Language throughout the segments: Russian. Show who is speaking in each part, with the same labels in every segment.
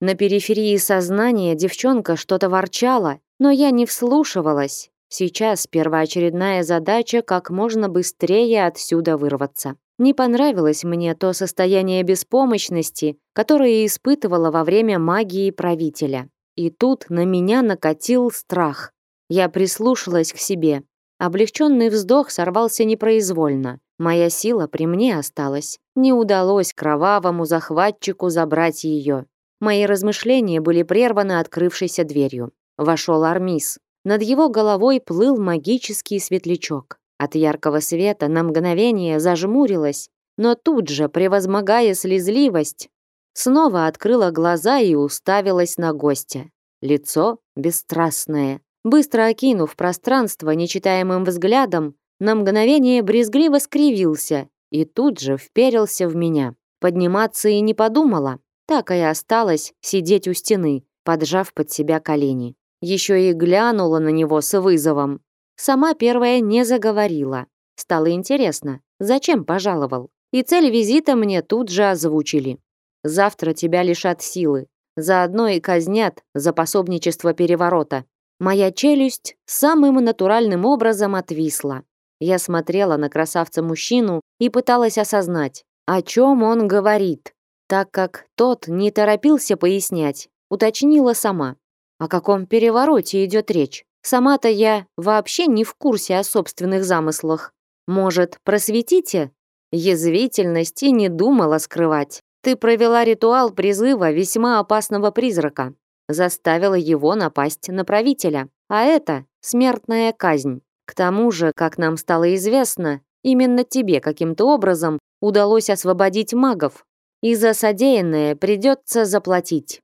Speaker 1: На периферии сознания девчонка что-то ворчала, но я не вслушивалась. Сейчас первоочередная задача как можно быстрее отсюда вырваться. Не понравилось мне то состояние беспомощности, которое испытывала во время магии правителя. И тут на меня накатил страх. Я прислушалась к себе. Облегченный вздох сорвался непроизвольно. Моя сила при мне осталась. Не удалось кровавому захватчику забрать ее. Мои размышления были прерваны открывшейся дверью. Вошел Армис. Над его головой плыл магический светлячок. От яркого света на мгновение зажмурилась, но тут же, превозмогая слезливость, снова открыла глаза и уставилась на гостя. Лицо бесстрастное. Быстро окинув пространство нечитаемым взглядом, на мгновение брезгливо скривился и тут же вперился в меня. Подниматься и не подумала, так и осталась сидеть у стены, поджав под себя колени. Еще и глянула на него с вызовом. Сама первая не заговорила. Стало интересно, зачем пожаловал? И цель визита мне тут же озвучили. Завтра тебя лишат силы. Заодно и казнят за пособничество переворота. Моя челюсть самым натуральным образом отвисла. Я смотрела на красавца-мужчину и пыталась осознать, о чем он говорит. Так как тот не торопился пояснять, уточнила сама. О каком перевороте идет речь? Сама-то я вообще не в курсе о собственных замыслах. Может, просветите? Язвительность и не думала скрывать. Ты провела ритуал призыва весьма опасного призрака. Заставила его напасть на правителя. А это смертная казнь. К тому же, как нам стало известно, именно тебе каким-то образом удалось освободить магов. И за содеянное придется заплатить.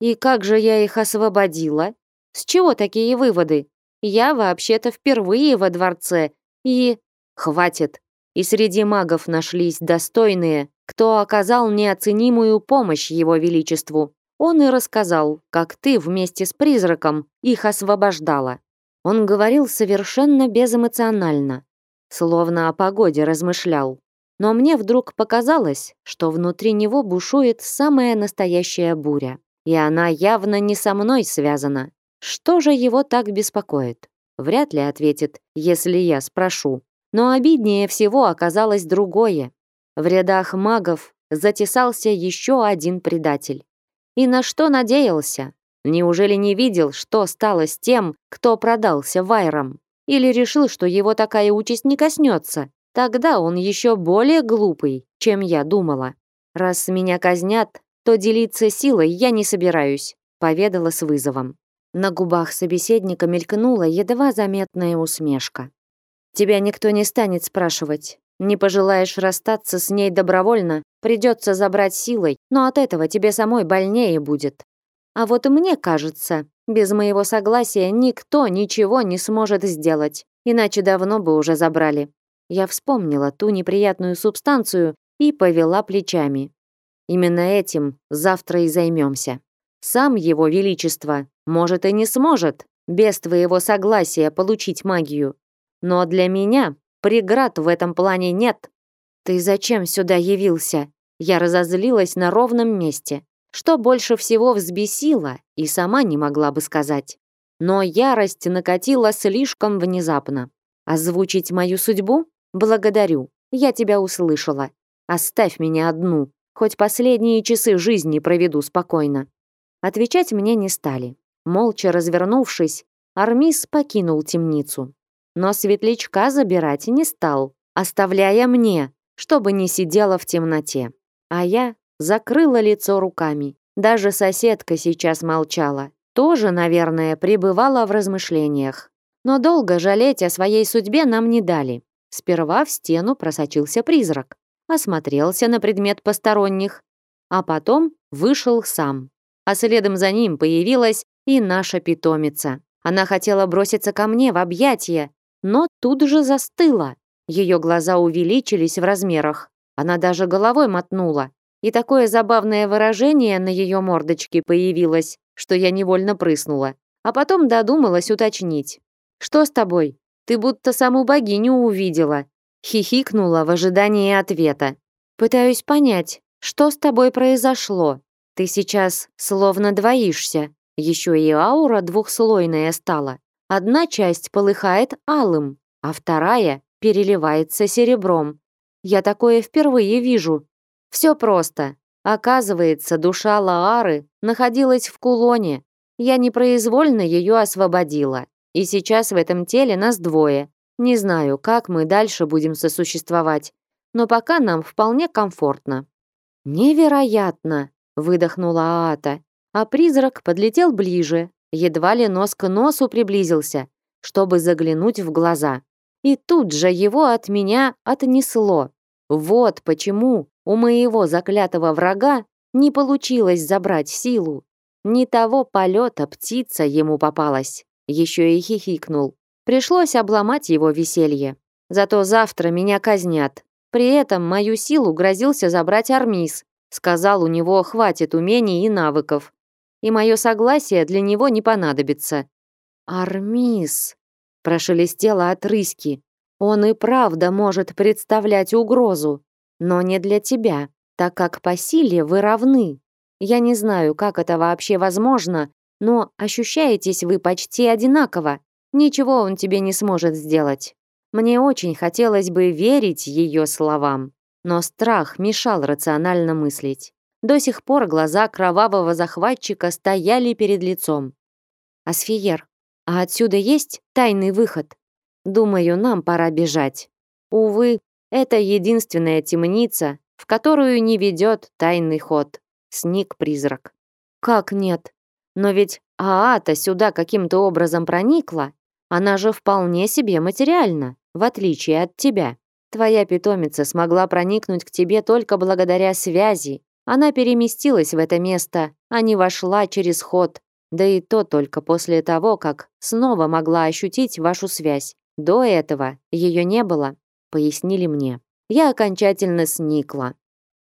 Speaker 1: И как же я их освободила? С чего такие выводы? Я вообще-то впервые во дворце, и... Хватит. И среди магов нашлись достойные, кто оказал неоценимую помощь его величеству. Он и рассказал, как ты вместе с призраком их освобождала. Он говорил совершенно безэмоционально, словно о погоде размышлял. Но мне вдруг показалось, что внутри него бушует самая настоящая буря. И она явно не со мной связана. Что же его так беспокоит? Вряд ли ответит, если я спрошу. Но обиднее всего оказалось другое. В рядах магов затесался еще один предатель. И на что надеялся? Неужели не видел, что стало с тем, кто продался вайрам? Или решил, что его такая участь не коснется? Тогда он еще более глупый, чем я думала. Раз меня казнят, то делиться силой я не собираюсь, поведала с вызовом. На губах собеседника мелькнула едва заметная усмешка. Тебя никто не станет спрашивать. Не пожелаешь расстаться с ней добровольно, придется забрать силой, но от этого тебе самой больнее будет. А вот мне кажется, без моего согласия никто ничего не сможет сделать, иначе давно бы уже забрали. Я вспомнила ту неприятную субстанцию и повела плечами. Именно этим завтра и займемся. Сам его величество, может, и не сможет без твоего согласия получить магию. Но для меня преград в этом плане нет. Ты зачем сюда явился? Я разозлилась на ровном месте, что больше всего взбесило и сама не могла бы сказать. Но ярость накатила слишком внезапно. Озвучить мою судьбу? Благодарю. Я тебя услышала. Оставь меня одну. Хоть последние часы жизни проведу спокойно. Отвечать мне не стали. Молча развернувшись, Армис покинул темницу. Но светлячка забирать не стал, оставляя мне, чтобы не сидела в темноте. А я закрыла лицо руками. Даже соседка сейчас молчала. Тоже, наверное, пребывала в размышлениях. Но долго жалеть о своей судьбе нам не дали. Сперва в стену просочился призрак осмотрелся на предмет посторонних, а потом вышел сам. А следом за ним появилась и наша питомица. Она хотела броситься ко мне в объятия, но тут же застыла. Ее глаза увеличились в размерах. Она даже головой мотнула. И такое забавное выражение на ее мордочке появилось, что я невольно прыснула. А потом додумалась уточнить. «Что с тобой? Ты будто саму богиню увидела. Хихикнула в ожидании ответа. «Пытаюсь понять, что с тобой произошло? Ты сейчас словно двоишься. Еще и аура двухслойная стала. Одна часть полыхает алым, а вторая переливается серебром. Я такое впервые вижу. Все просто. Оказывается, душа Лаары находилась в кулоне. Я непроизвольно ее освободила. И сейчас в этом теле нас двое. Не знаю, как мы дальше будем сосуществовать, но пока нам вполне комфортно. Невероятно, выдохнула Аата, а призрак подлетел ближе, едва ли нос к носу приблизился, чтобы заглянуть в глаза. И тут же его от меня отнесло. Вот почему у моего заклятого врага не получилось забрать силу. Не того полета птица ему попалась. Еще и хихикнул. Пришлось обломать его веселье. Зато завтра меня казнят. При этом мою силу грозился забрать Армис. Сказал, у него хватит умений и навыков. И мое согласие для него не понадобится. Армис, прошелестело от рыски. Он и правда может представлять угрозу, но не для тебя, так как по силе вы равны. Я не знаю, как это вообще возможно, но ощущаетесь вы почти одинаково. Ничего он тебе не сможет сделать. Мне очень хотелось бы верить ее словам, но страх мешал рационально мыслить. До сих пор глаза кровавого захватчика стояли перед лицом. Асфиер, а отсюда есть тайный выход? Думаю, нам пора бежать. Увы, это единственная темница, в которую не ведет тайный ход. Сник призрак. Как нет? Но ведь Аата сюда каким-то образом проникла. Она же вполне себе материальна, в отличие от тебя. Твоя питомица смогла проникнуть к тебе только благодаря связи. Она переместилась в это место, а не вошла через ход. Да и то только после того, как снова могла ощутить вашу связь. До этого ее не было, пояснили мне. Я окончательно сникла.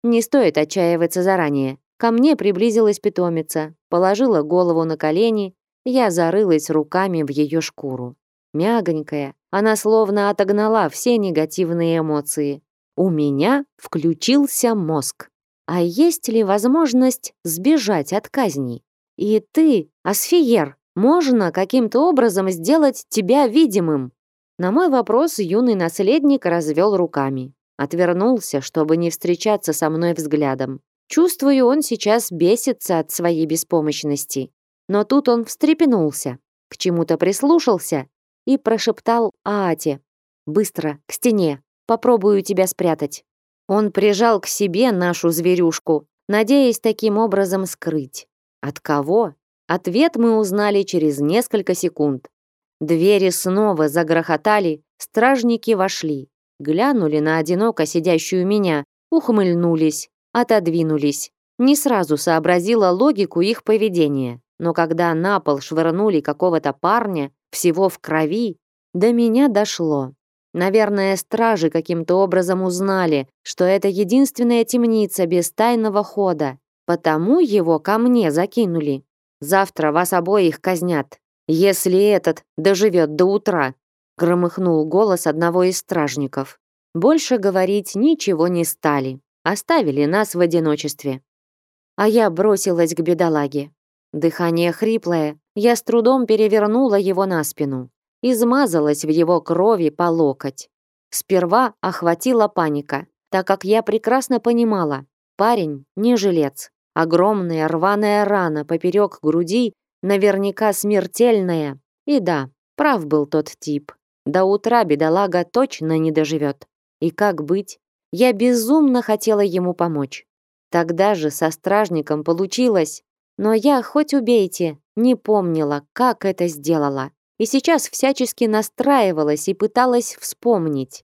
Speaker 1: Не стоит отчаиваться заранее. Ко мне приблизилась питомица, положила голову на колени, я зарылась руками в ее шкуру. Мягонькая, она словно отогнала все негативные эмоции. У меня включился мозг. А есть ли возможность сбежать от казни? И ты, Асфиер, можно каким-то образом сделать тебя видимым? На мой вопрос юный наследник развел руками. Отвернулся, чтобы не встречаться со мной взглядом. Чувствую, он сейчас бесится от своей беспомощности. Но тут он встрепенулся, к чему-то прислушался и прошептал Аате. «Быстро, к стене, попробую тебя спрятать». Он прижал к себе нашу зверюшку, надеясь таким образом скрыть. От кого? Ответ мы узнали через несколько секунд. Двери снова загрохотали, стражники вошли, глянули на одиноко сидящую меня, ухмыльнулись, отодвинулись. Не сразу сообразила логику их поведения, но когда на пол швырнули какого-то парня, всего в крови, до меня дошло. Наверное, стражи каким-то образом узнали, что это единственная темница без тайного хода, потому его ко мне закинули. Завтра вас обоих казнят. «Если этот доживет до утра», — громыхнул голос одного из стражников. Больше говорить ничего не стали, оставили нас в одиночестве. А я бросилась к бедолаге. Дыхание хриплое, я с трудом перевернула его на спину. Измазалась в его крови по локоть. Сперва охватила паника, так как я прекрасно понимала, парень не жилец. Огромная рваная рана поперек груди Наверняка смертельная. И да, прав был тот тип. До утра бедолага точно не доживет. И как быть? Я безумно хотела ему помочь. Тогда же со стражником получилось. Но я, хоть убейте, не помнила, как это сделала. И сейчас всячески настраивалась и пыталась вспомнить.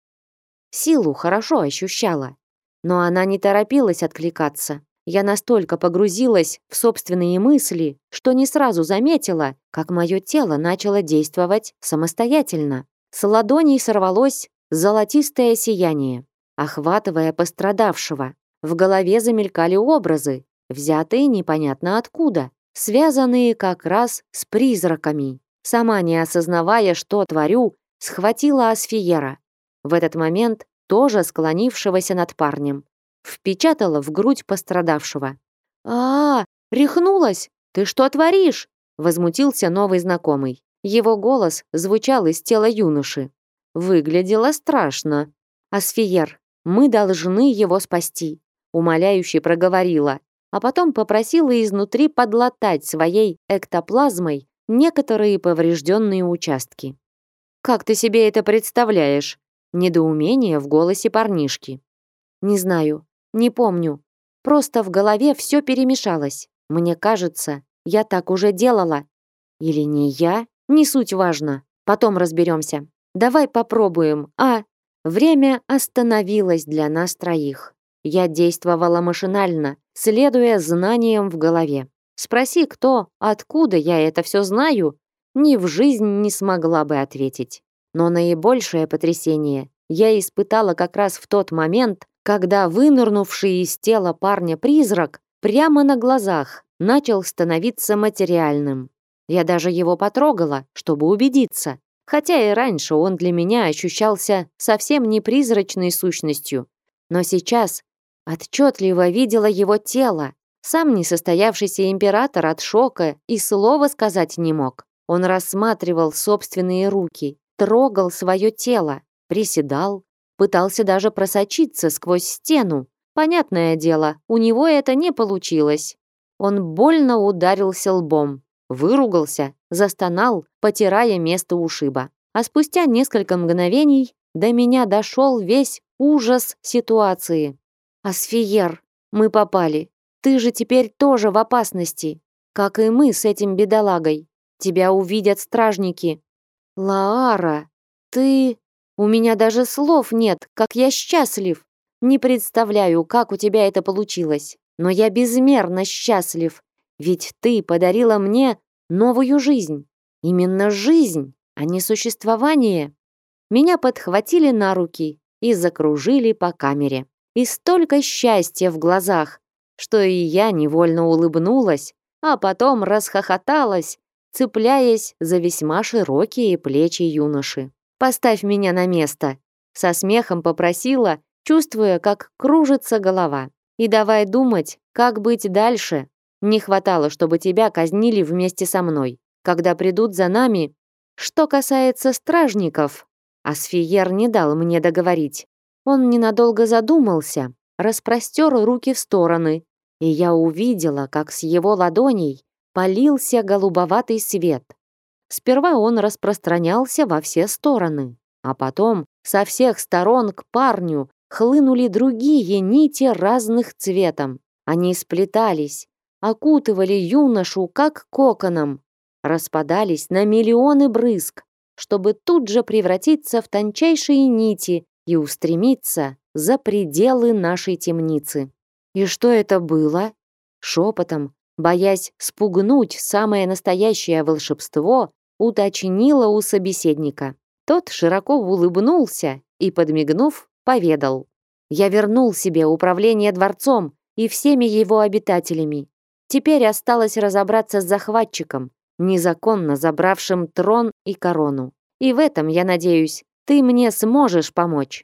Speaker 1: Силу хорошо ощущала. Но она не торопилась откликаться. Я настолько погрузилась в собственные мысли, что не сразу заметила, как мое тело начало действовать самостоятельно. С ладоней сорвалось золотистое сияние, охватывая пострадавшего. В голове замелькали образы, взятые непонятно откуда, связанные как раз с призраками. Сама не осознавая, что творю, схватила Асфиера. В этот момент тоже склонившегося над парнем впечатала в грудь пострадавшего. а, -а, Рехнулась? Ты что творишь?» Возмутился новый знакомый. Его голос звучал из тела юноши. Выглядело страшно. «Асфиер, мы должны его спасти», умоляюще проговорила, а потом попросила изнутри подлатать своей эктоплазмой некоторые поврежденные участки. «Как ты себе это представляешь?» Недоумение в голосе парнишки. «Не знаю, не помню. Просто в голове все перемешалось. Мне кажется, я так уже делала. Или не я? Не суть важно. Потом разберемся. Давай попробуем, а? Время остановилось для нас троих. Я действовала машинально, следуя знаниям в голове. Спроси кто, откуда я это все знаю, ни в жизнь не смогла бы ответить. Но наибольшее потрясение я испытала как раз в тот момент, когда вынырнувший из тела парня призрак прямо на глазах начал становиться материальным. Я даже его потрогала, чтобы убедиться, хотя и раньше он для меня ощущался совсем не призрачной сущностью. Но сейчас отчетливо видела его тело. Сам несостоявшийся император от шока и слова сказать не мог. Он рассматривал собственные руки, трогал свое тело, приседал, пытался даже просочиться сквозь стену. Понятное дело, у него это не получилось. Он больно ударился лбом, выругался, застонал, потирая место ушиба. А спустя несколько мгновений до меня дошел весь ужас ситуации. «Асфиер, мы попали. Ты же теперь тоже в опасности, как и мы с этим бедолагой. Тебя увидят стражники». «Лаара, ты...» У меня даже слов нет, как я счастлив. Не представляю, как у тебя это получилось, но я безмерно счастлив, ведь ты подарила мне новую жизнь. Именно жизнь, а не существование. Меня подхватили на руки и закружили по камере. И столько счастья в глазах, что и я невольно улыбнулась, а потом расхохоталась, цепляясь за весьма широкие плечи юноши. Поставь меня на место!» Со смехом попросила, чувствуя, как кружится голова. «И давай думать, как быть дальше. Не хватало, чтобы тебя казнили вместе со мной, когда придут за нами. Что касается стражников...» Асфиер не дал мне договорить. Он ненадолго задумался, распростер руки в стороны, и я увидела, как с его ладоней полился голубоватый свет. Сперва он распространялся во все стороны, а потом со всех сторон к парню хлынули другие нити разных цветом. Они сплетались, окутывали юношу как коконом, распадались на миллионы брызг, чтобы тут же превратиться в тончайшие нити и устремиться за пределы нашей темницы. И что это было? Шепотом, боясь спугнуть самое настоящее волшебство, уточнила у собеседника. Тот широко улыбнулся и, подмигнув, поведал. «Я вернул себе управление дворцом и всеми его обитателями. Теперь осталось разобраться с захватчиком, незаконно забравшим трон и корону. И в этом, я надеюсь, ты мне сможешь помочь».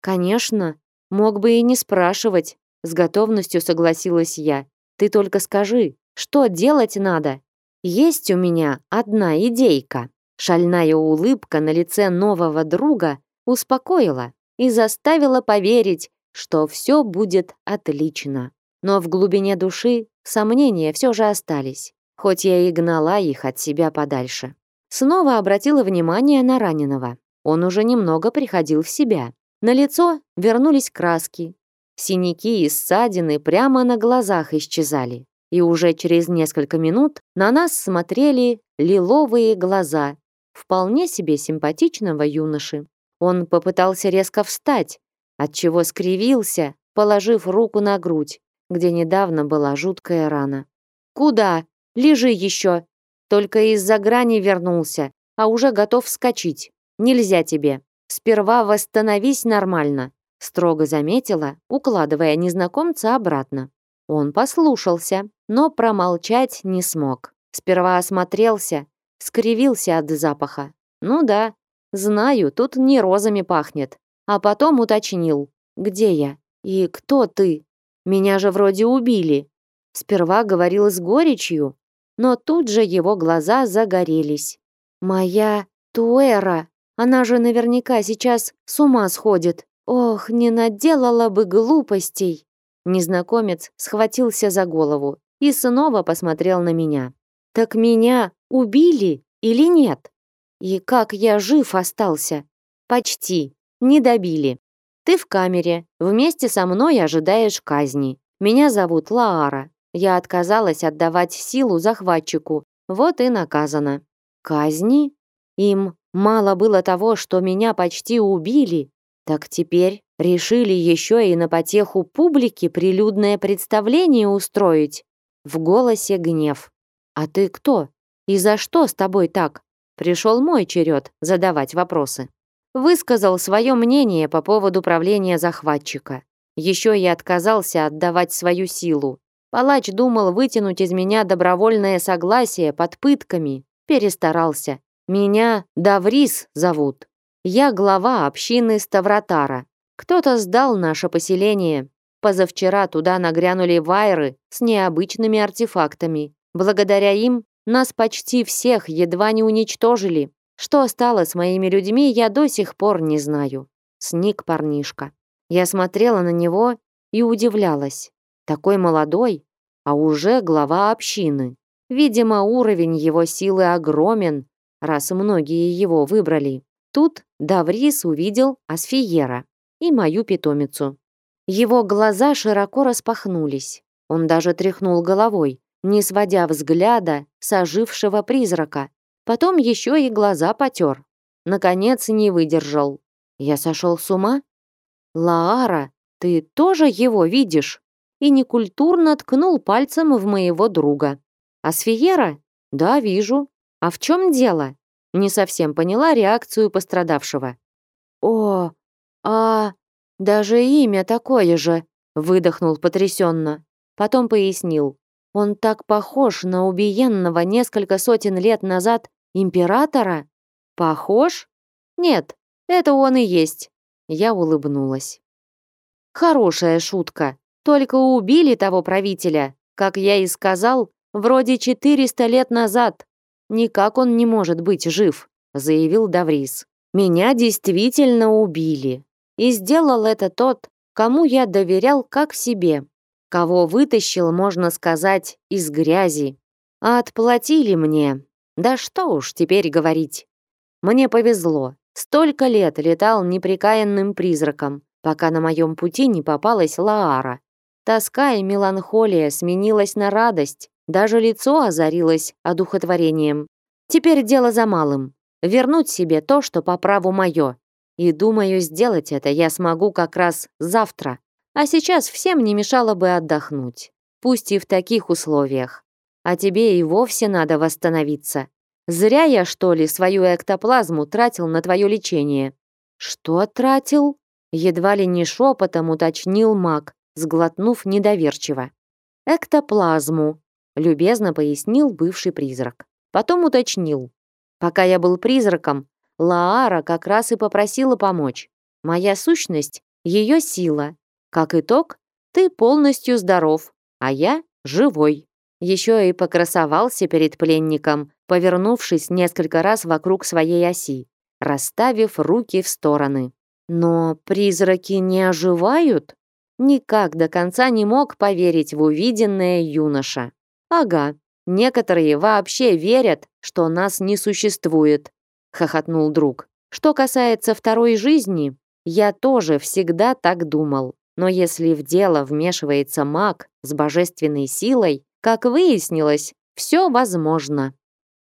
Speaker 1: «Конечно, мог бы и не спрашивать», с готовностью согласилась я. «Ты только скажи, что делать надо?» Есть у меня одна идейка. Шальная улыбка на лице нового друга успокоила и заставила поверить, что все будет отлично. Но в глубине души сомнения все же остались, хоть я и гнала их от себя подальше. Снова обратила внимание на раненого. Он уже немного приходил в себя. На лицо вернулись краски. Синяки и ссадины прямо на глазах исчезали и уже через несколько минут на нас смотрели лиловые глаза вполне себе симпатичного юноши. Он попытался резко встать, отчего скривился, положив руку на грудь, где недавно была жуткая рана. «Куда? Лежи еще!» Только из-за грани вернулся, а уже готов вскочить. Нельзя тебе. Сперва восстановись нормально, строго заметила, укладывая незнакомца обратно. Он послушался, но промолчать не смог. Сперва осмотрелся, скривился от запаха. Ну да, знаю, тут не розами пахнет. А потом уточнил, где я и кто ты? Меня же вроде убили. Сперва говорил с горечью, но тут же его глаза загорелись. «Моя Туэра! Она же наверняка сейчас с ума сходит! Ох, не наделала бы глупостей!» Незнакомец схватился за голову и снова посмотрел на меня. «Так меня убили или нет? И как я жив остался?» «Почти. Не добили. Ты в камере, вместе со мной ожидаешь казни. Меня зовут Лаара. Я отказалась отдавать силу захватчику, вот и наказана. Казни? Им мало было того, что меня почти убили, так теперь решили еще и на потеху публики прилюдное представление устроить. В голосе гнев. «А ты кто? И за что с тобой так?» Пришел мой черед задавать вопросы. Высказал свое мнение по поводу правления захватчика. Еще и отказался отдавать свою силу. Палач думал вытянуть из меня добровольное согласие под пытками. Перестарался. Меня Даврис зовут. Я глава общины Ставротара. Кто-то сдал наше поселение. Позавчера туда нагрянули вайры с необычными артефактами. Благодаря им нас почти всех едва не уничтожили. Что стало с моими людьми, я до сих пор не знаю. Сник парнишка. Я смотрела на него и удивлялась. Такой молодой, а уже глава общины. Видимо, уровень его силы огромен, раз многие его выбрали. Тут Даврис увидел Асфиера и мою питомицу. Его глаза широко распахнулись. Он даже тряхнул головой, не сводя взгляда с ожившего призрака. Потом еще и глаза потер. Наконец не выдержал. Я сошел с ума? Лаара, ты тоже его видишь? и некультурно ткнул пальцем в моего друга. «А Сфиера? Да, вижу. А в чем дело?» Не совсем поняла реакцию пострадавшего. «О, а, даже имя такое же», выдохнул потрясенно. Потом пояснил. «Он так похож на убиенного несколько сотен лет назад императора?» «Похож? Нет, это он и есть». Я улыбнулась. «Хорошая шутка. Только убили того правителя, как я и сказал, вроде 400 лет назад. Никак он не может быть жив, заявил Даврис. Меня действительно убили. И сделал это тот, кому я доверял как себе, кого вытащил, можно сказать, из грязи. А отплатили мне. Да что уж теперь говорить. Мне повезло. Столько лет летал неприкаянным призраком, пока на моем пути не попалась Лаара. Тоска и меланхолия сменилась на радость, даже лицо озарилось одухотворением. Теперь дело за малым — вернуть себе то, что по праву мое. И думаю, сделать это я смогу как раз завтра. А сейчас всем не мешало бы отдохнуть. Пусть и в таких условиях. А тебе и вовсе надо восстановиться. Зря я, что ли, свою эктоплазму тратил на твое лечение. Что тратил? Едва ли не шепотом уточнил маг, сглотнув недоверчиво. «Эктоплазму», — любезно пояснил бывший призрак. Потом уточнил. «Пока я был призраком, Лаара как раз и попросила помочь. Моя сущность — ее сила. Как итог, ты полностью здоров, а я живой». Еще и покрасовался перед пленником, повернувшись несколько раз вокруг своей оси, расставив руки в стороны. «Но призраки не оживают?» никак до конца не мог поверить в увиденное юноша. Ага, некоторые вообще верят, что нас не существует, хохотнул друг. Что касается второй жизни, я тоже всегда так думал. Но если в дело вмешивается маг с божественной силой, как выяснилось, все возможно.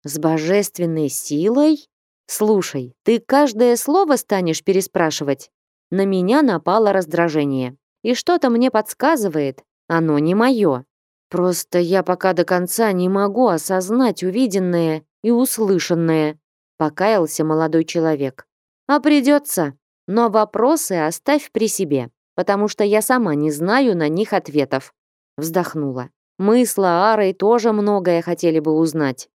Speaker 1: С божественной силой? Слушай, ты каждое слово станешь переспрашивать? На меня напало раздражение. И что-то мне подсказывает, оно не мое. Просто я пока до конца не могу осознать увиденное и услышанное, покаялся молодой человек. А придется. Но вопросы оставь при себе, потому что я сама не знаю на них ответов. Вздохнула. Мы с Лаарой тоже многое хотели бы узнать.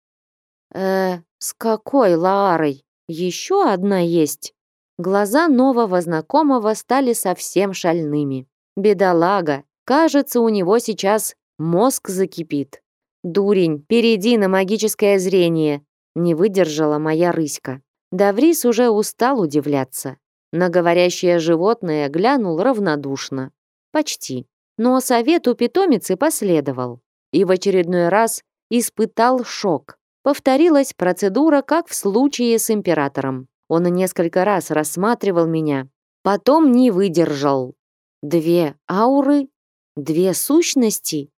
Speaker 1: Э, с какой Лаарой? Еще одна есть. Глаза нового знакомого стали совсем шальными. Бедолага. Кажется, у него сейчас Мозг закипит. «Дурень, перейди на магическое зрение!» Не выдержала моя рыська. Даврис уже устал удивляться. На говорящее животное глянул равнодушно. Почти. Но у питомицы последовал. И в очередной раз испытал шок. Повторилась процедура, как в случае с императором. Он несколько раз рассматривал меня, потом не выдержал. Две ауры, две сущности.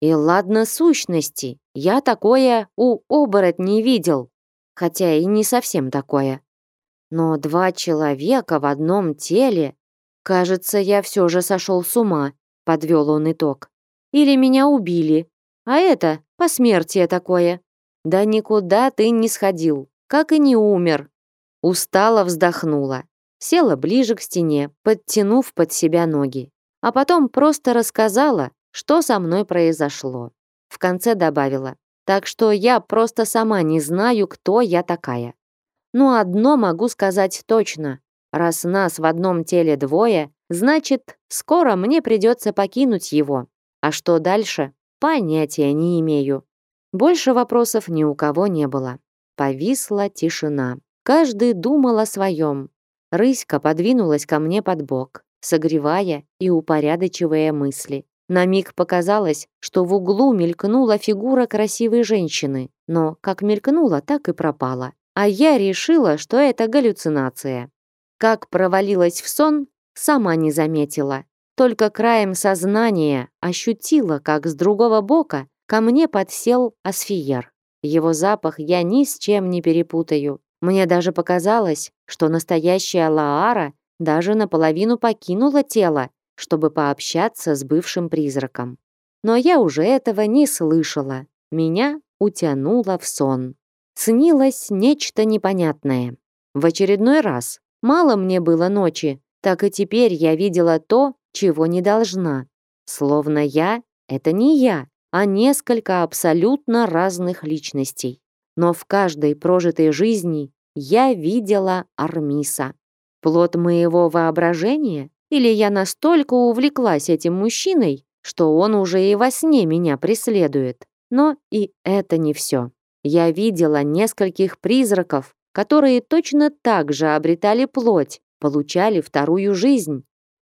Speaker 1: И ладно сущности, я такое у оборотней видел, хотя и не совсем такое. Но два человека в одном теле... Кажется, я все же сошел с ума, подвел он итог. Или меня убили. А это посмертие такое. Да никуда ты не сходил, как и не умер. Устало вздохнула. Села ближе к стене, подтянув под себя ноги. А потом просто рассказала, что со мной произошло. В конце добавила. Так что я просто сама не знаю, кто я такая. Но одно могу сказать точно. Раз нас в одном теле двое, значит, скоро мне придется покинуть его. А что дальше? Понятия не имею. Больше вопросов ни у кого не было. Повисла тишина. Каждый думал о своем. Рыська подвинулась ко мне под бок, согревая и упорядочивая мысли. На миг показалось, что в углу мелькнула фигура красивой женщины, но как мелькнула, так и пропала. А я решила, что это галлюцинация. Как провалилась в сон, сама не заметила. Только краем сознания ощутила, как с другого бока ко мне подсел асфиер. Его запах я ни с чем не перепутаю. Мне даже показалось, что настоящая Лаара даже наполовину покинула тело чтобы пообщаться с бывшим призраком. Но я уже этого не слышала. Меня утянуло в сон. Снилось нечто непонятное. В очередной раз. Мало мне было ночи, так и теперь я видела то, чего не должна. Словно я — это не я, а несколько абсолютно разных личностей. Но в каждой прожитой жизни я видела Армиса. Плод моего воображения или я настолько увлеклась этим мужчиной, что он уже и во сне меня преследует. Но и это не все. Я видела нескольких призраков, которые точно так же обретали плоть, получали вторую жизнь.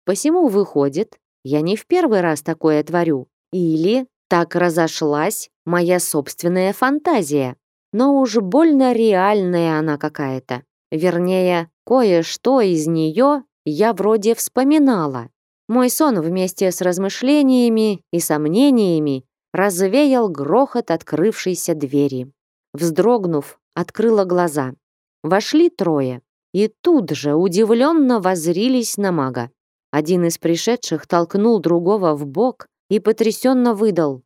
Speaker 1: Посему выходит, я не в первый раз такое творю. Или так разошлась моя собственная фантазия. Но уж больно реальная она какая-то. Вернее, кое-что из нее я вроде вспоминала. Мой сон вместе с размышлениями и сомнениями развеял грохот открывшейся двери. Вздрогнув, открыла глаза. Вошли трое. И тут же удивленно возрились на мага. Один из пришедших толкнул другого в бок и потрясенно выдал.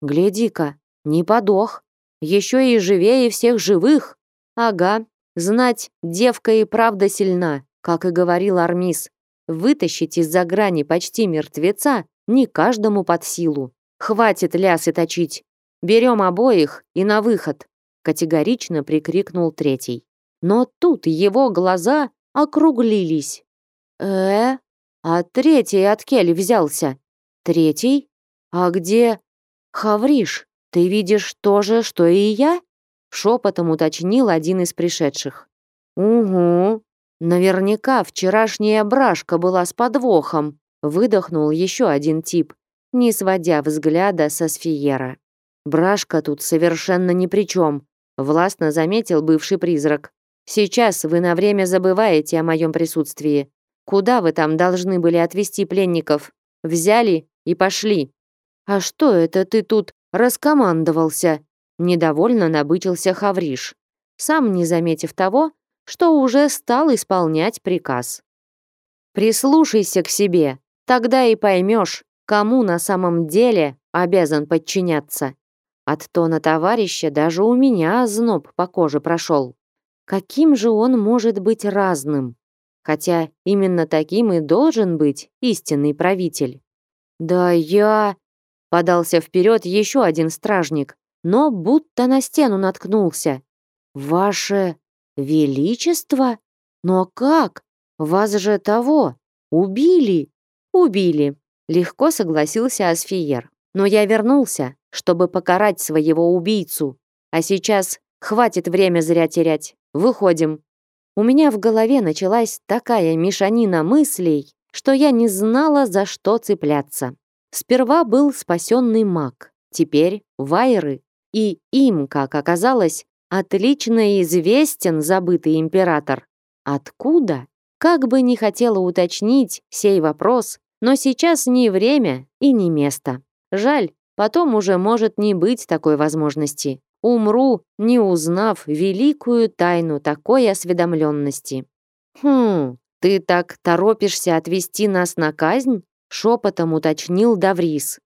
Speaker 1: «Гляди-ка, не подох. Еще и живее всех живых. Ага, знать, девка и правда сильна. Как и говорил Армис, вытащить из-за грани почти мертвеца не каждому под силу. Хватит лясы точить. Берем обоих и на выход, категорично прикрикнул третий. Но тут его глаза округлились. Э, а третий от Келли взялся? Третий? А где Хавриш? Ты видишь то же, что и я? Шепотом уточнил один из пришедших. Угу, Наверняка вчерашняя брашка была с подвохом, выдохнул еще один тип, не сводя взгляда со сфиера. Брашка тут совершенно ни при чем, властно заметил бывший призрак. Сейчас вы на время забываете о моем присутствии. Куда вы там должны были отвезти пленников? Взяли и пошли. А что это ты тут раскомандовался? Недовольно набычился Хавриш. Сам не заметив того, что уже стал исполнять приказ. Прислушайся к себе, тогда и поймешь, кому на самом деле обязан подчиняться. От тона товарища даже у меня зноб по коже прошел. Каким же он может быть разным? Хотя именно таким и должен быть истинный правитель. «Да я...» — подался вперед еще один стражник, но будто на стену наткнулся. «Ваше «Величество? Но как? Вас же того! Убили!» «Убили!» — легко согласился Асфиер. Но я вернулся, чтобы покарать своего убийцу. А сейчас хватит время зря терять. Выходим. У меня в голове началась такая мешанина мыслей, что я не знала, за что цепляться. Сперва был спасенный маг, теперь вайры. И им, как оказалось, отлично известен забытый император. Откуда? Как бы не хотела уточнить сей вопрос, но сейчас не время и не место. Жаль, потом уже может не быть такой возможности. Умру, не узнав великую тайну такой осведомленности. Хм, ты так торопишься отвести нас на казнь? Шепотом уточнил Даврис.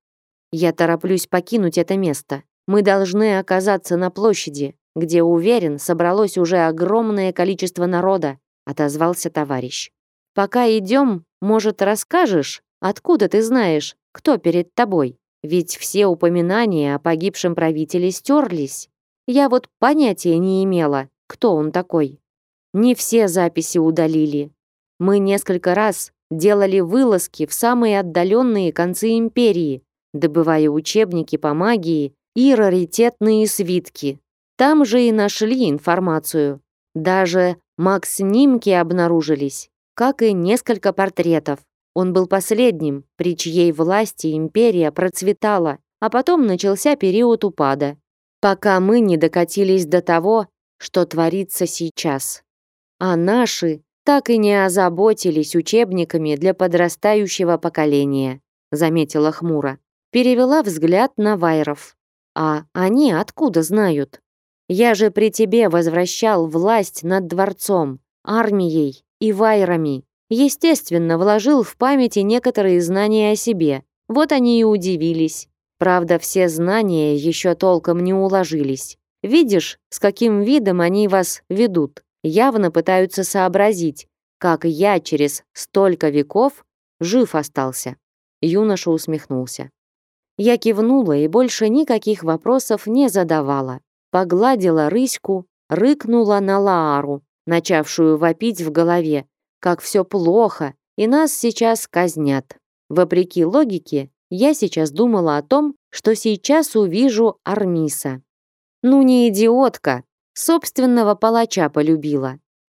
Speaker 1: Я тороплюсь покинуть это место. Мы должны оказаться на площади, где, уверен, собралось уже огромное количество народа, отозвался товарищ. Пока идем, может, расскажешь, откуда ты знаешь, кто перед тобой? Ведь все упоминания о погибшем правителе стерлись. Я вот понятия не имела, кто он такой. Не все записи удалили. Мы несколько раз делали вылазки в самые отдаленные концы империи, добывая учебники по магии и раритетные свитки. Там же и нашли информацию. Даже маг-снимки обнаружились, как и несколько портретов. Он был последним, при чьей власти империя процветала, а потом начался период упада, пока мы не докатились до того, что творится сейчас. А наши так и не озаботились учебниками для подрастающего поколения, заметила хмуро. Перевела взгляд на Вайров. А они откуда знают? Я же при тебе возвращал власть над дворцом, армией и Вайрами. Естественно, вложил в памяти некоторые знания о себе. Вот они и удивились. Правда, все знания еще толком не уложились. Видишь, с каким видом они вас ведут. Явно пытаются сообразить, как я через столько веков жив остался. Юноша усмехнулся. Я кивнула и больше никаких вопросов не задавала. Погладила рыську, рыкнула на Лаару, начавшую вопить в голове, как все плохо, и нас сейчас казнят. Вопреки логике, я сейчас думала о том, что сейчас увижу Армиса. Ну не идиотка, собственного палача полюбила.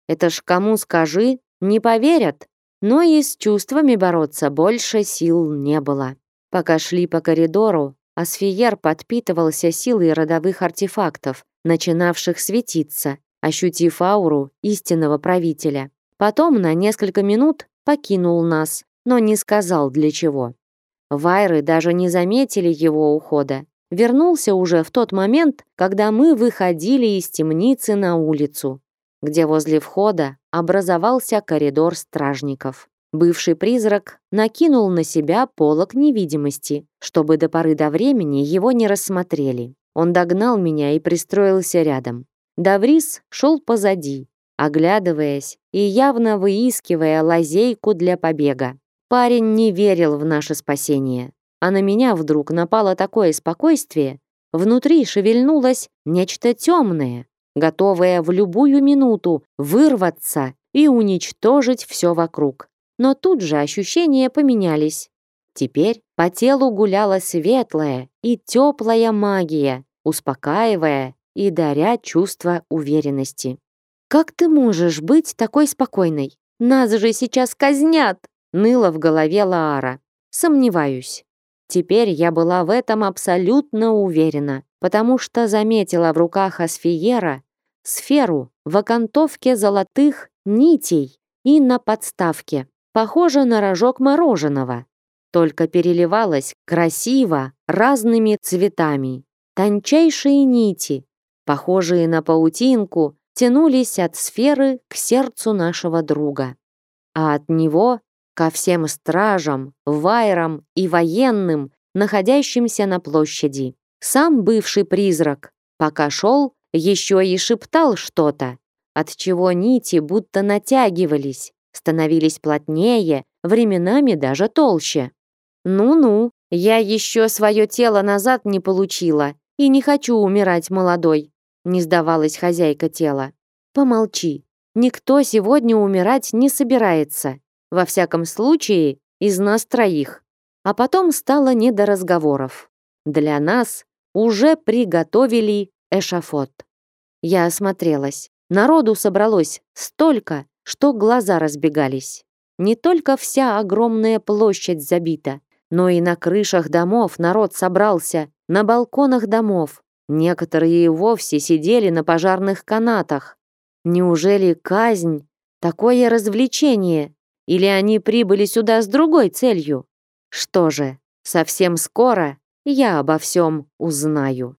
Speaker 1: Это ж кому скажи, не поверят. Но и с чувствами бороться больше сил не было. Пока шли по коридору, Асфиер подпитывался силой родовых артефактов, начинавших светиться, ощутив ауру истинного правителя. Потом на несколько минут покинул нас, но не сказал для чего. Вайры даже не заметили его ухода. Вернулся уже в тот момент, когда мы выходили из темницы на улицу, где возле входа образовался коридор стражников. Бывший призрак накинул на себя полог невидимости, чтобы до поры до времени его не рассмотрели. Он догнал меня и пристроился рядом. Даврис шел позади, оглядываясь и явно выискивая лазейку для побега. Парень не верил в наше спасение, а на меня вдруг напало такое спокойствие, внутри шевельнулось нечто темное, готовое в любую минуту вырваться и уничтожить все вокруг. Но тут же ощущения поменялись. Теперь по телу гуляла светлая и теплая магия, успокаивая и даря чувство уверенности. «Как ты можешь быть такой спокойной? Нас же сейчас казнят!» Ныла в голове Лаара. «Сомневаюсь». Теперь я была в этом абсолютно уверена, потому что заметила в руках Асфиера сферу в окантовке золотых нитей и на подставке, похоже на рожок мороженого, только переливалась красиво разными цветами. Тончайшие нити, похожие на паутинку, тянулись от сферы к сердцу нашего друга. А от него ко всем стражам, вайрам и военным, находящимся на площади. Сам бывший призрак, пока шел, еще и шептал что-то, от чего нити будто натягивались, становились плотнее, временами даже толще. «Ну-ну, я еще свое тело назад не получила и не хочу умирать молодой не сдавалась хозяйка тела. Помолчи. Никто сегодня умирать не собирается. Во всяком случае, из нас троих. А потом стало не до разговоров. Для нас уже приготовили эшафот. Я осмотрелась. Народу собралось столько, что глаза разбегались. Не только вся огромная площадь забита, но и на крышах домов народ собрался, на балконах домов. Некоторые и вовсе сидели на пожарных канатах. Неужели казнь — такое развлечение? Или они прибыли сюда с другой целью? Что же, совсем скоро я обо всем узнаю.